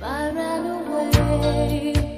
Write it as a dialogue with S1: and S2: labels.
S1: I ran away.